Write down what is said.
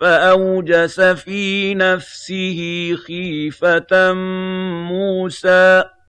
فَأَوْجَسَ فِي نَفْسِهِ خِيفَةً مُّوسَىٰ